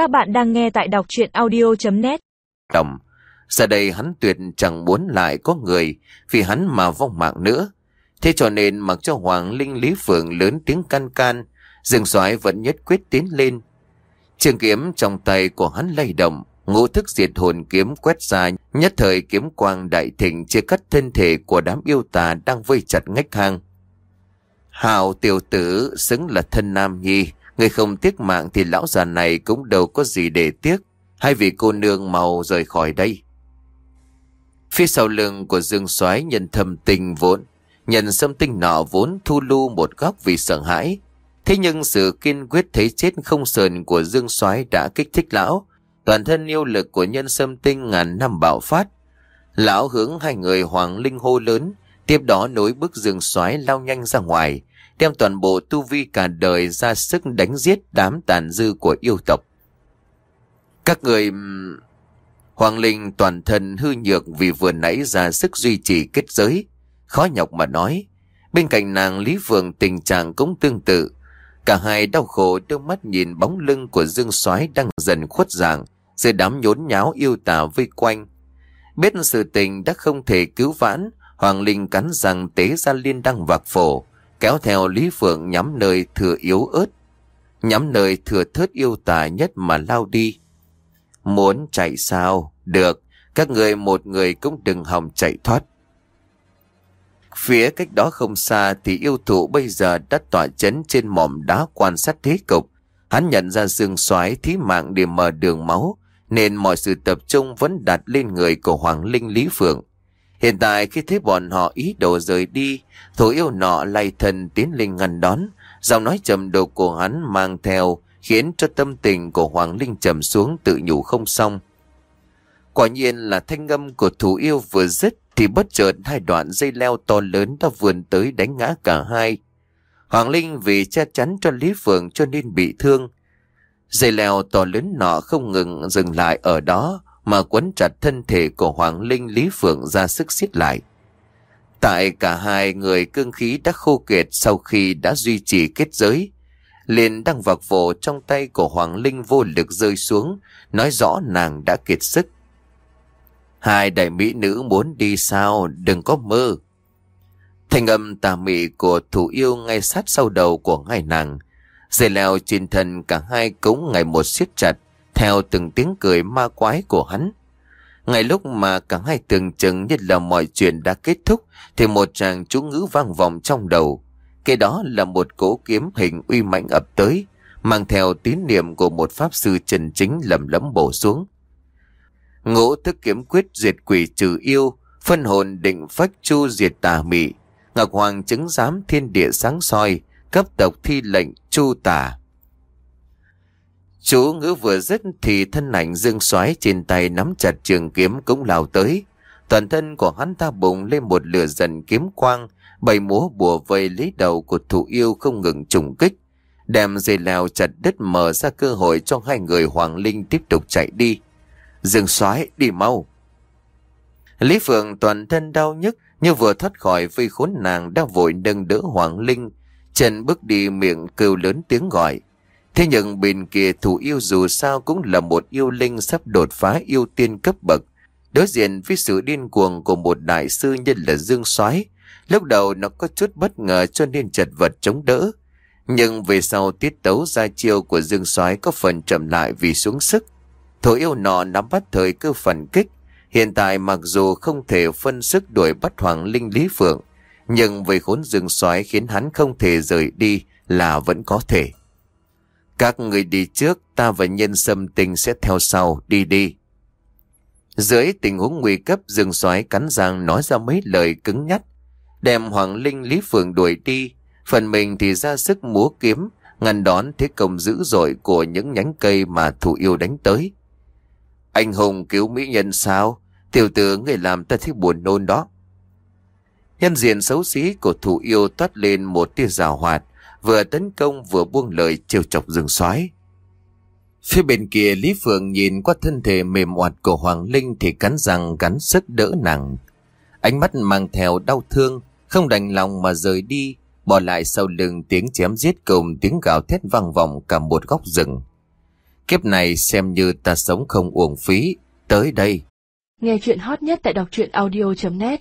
Các bạn đang nghe tại đọc chuyện audio.net Đồng, giờ đây hắn tuyệt chẳng muốn lại có người vì hắn mà vong mạng nữa. Thế cho nên mặc cho Hoàng Linh Lý Phượng lớn tiếng can can, Dương Soái vẫn nhất quyết tiến lên. Trường kiếm trong tay của hắn lay động, ngũ thức diệt hồn kiếm quét ra, nhất thời kiếm quang đại thịnh chia cắt thân thể của đám yêu tà đang vây chặt ngách hang. Hào tiểu tử xứng là thân nam nhi, người không tiếc mạng thì lão già này cũng đâu có gì để tiếc. Hai vị cô nương màu rời khỏi đây. Phía sau lưng của Dương Soái nhân thầm tình vốn, nhận xâm tinh nọ vốn thu lưu một góc vì sợ hãi. Thế nhưng sự kiên quyết thấy chết không sờn của Dương Soái đã kích thích lão. Toàn thân yêu lực của nhân sâm tinh ngàn năm bạo phát. Lão hướng hai người hoàng linh hô lớn, tiếp đó nối bước Dương Soái lao nhanh ra ngoài, đem toàn bộ tu vi cả đời ra sức đánh giết đám tàn dư của yêu tộc. Các người... Hoàng Linh toàn thân hư nhược vì vừa nãy ra sức duy trì kết giới. Khó nhọc mà nói. Bên cạnh nàng Lý Phượng tình trạng cũng tương tự. Cả hai đau khổ đưa mắt nhìn bóng lưng của Dương Soái đang dần khuất dạng dưới đám nhốn nháo yêu tà vây quanh. Biết sự tình đã không thể cứu vãn, Hoàng Linh cắn răng tế ra liên đăng vạc phổ, kéo theo Lý Phượng nhắm nơi thừa yếu ớt, nhắm nơi thừa thớt yêu tà nhất mà lao đi. Muốn chạy sao? Được, các người một người cũng đừng hòng chạy thoát. Phía cách đó không xa thì yêu thụ bây giờ đã tỏa chấn trên mỏm đá quan sát thế cục. Hắn nhận ra dương xoái thí mạng để mở đường máu, nên mọi sự tập trung vẫn đặt lên người của Hoàng Linh Lý Phượng. Hiện tại khi thấy bọn họ ý đồ rời đi, thủ yêu nọ lay thần tiến lên ngăn đón, giọng nói trầm đục của hắn mang theo khiến cho tâm tình của Hoàng Linh trầm xuống tự nhủ không xong. Quả nhiên là thanh âm của thủ yêu vừa dứt thì bất chợt hai đoạn dây leo to lớn đã vườn tới đánh ngã cả hai. Hoàng Linh vì che chắn cho Lý Phượng cho nên bị thương. Dây leo to lớn nọ không ngừng dừng lại ở đó mà quấn chặt thân thể của Hoàng Linh Lý Phượng ra sức xiết lại. Tại cả hai người cương khí đã khô kiệt sau khi đã duy trì kết giới, liền đang vạc vồ trong tay của Hoàng Linh vô lực rơi xuống, nói rõ nàng đã kiệt sức. Hai đại mỹ nữ muốn đi sao, đừng có mơ. Thành âm tà mị của thủ yêu ngay sát sau đầu của ngài nàng. Dây leo trên thân cả hai cũng ngày một siết chặt, theo từng tiếng cười ma quái của hắn. Ngay lúc mà cả hai tưởng chừng như là mọi chuyện đã kết thúc, thì một tràng chú ngữ vang vọng trong đầu. Cái đó là một cỗ kiếm hình uy mãnh ập tới, mang theo tín niệm của một pháp sư trần chính lầm lẫm bổ xuống. Ngũ thức kiếm quyết diệt quỷ trừ yêu, phân hồn định phách chu diệt tà mị, Ngọc Hoàng chứng giám thiên địa sáng soi, cấp tộc thi lệnh chu tà. Chú ngữ vừa dứt thì thân ảnh dương xoái trên tay nắm chặt trường kiếm cũng lao tới. Toàn thân của hắn ta bùng lên một lửa dần kiếm quang, bảy múa bùa vây lấy đầu của thủ yêu không ngừng trùng kích. Đem dây leo chặt đất mở ra cơ hội cho hai người Hoàng Linh tiếp tục chạy đi. Dương xoái đi mau. Lý Phượng toàn thân đau nhức như vừa thoát khỏi vây khốn nàng đang vội nâng đỡ Hoàng Linh. Chân bước đi miệng kêu lớn tiếng gọi. Thế nhưng bên kia thủ yêu dù sao cũng là một yêu linh sắp đột phá yêu tiên cấp bậc. Đối diện với sự điên cuồng của một đại sư nhân là Dương Soái Lúc đầu nó có chút bất ngờ cho nên chật vật chống đỡ. Nhưng về sau tiết tấu ra chiêu của Dương Soái có phần chậm lại vì xuống sức. Thủ yêu nọ nắm bắt thời cơ phản kích. Hiện tại mặc dù không thể phân sức đuổi bắt Hoàng Linh Lý Phượng, nhưng về khốn Dương Soái khiến hắn không thể rời đi là vẫn có thể. Các người đi trước, ta và nhân sâm tình sẽ theo sau, đi đi. Dưới tình huống nguy cấp, Dương Soái cắn răng nói ra mấy lời cứng nhắc đem Hoàng Linh Lý Phượng đuổi đi, phần mình thì ra sức múa kiếm, ngăn đón thế công dữ dội của những nhánh cây mà thủ yêu đánh tới. Anh hùng cứu mỹ nhân sao? Tiểu tử người làm ta thấy buồn nôn đó. Nhân diện xấu xí của thủ yêu toát lên một tia rào hoạt, vừa tấn công vừa buông lời trêu chọc rừng soái Phía bên kia Lý Phượng nhìn qua thân thể mềm oạt của Hoàng Linh thì cắn răng cắn sức đỡ nàng. Ánh mắt mang theo đau thương, không đành lòng mà rời đi, bỏ lại sau lưng tiếng chém giết cùng tiếng gào thét vang vọng cả một góc rừng. Kiếp này xem như ta sống không uổng phí. Tới đây. Nghe chuyện hot nhất tại đọc truyện audio.net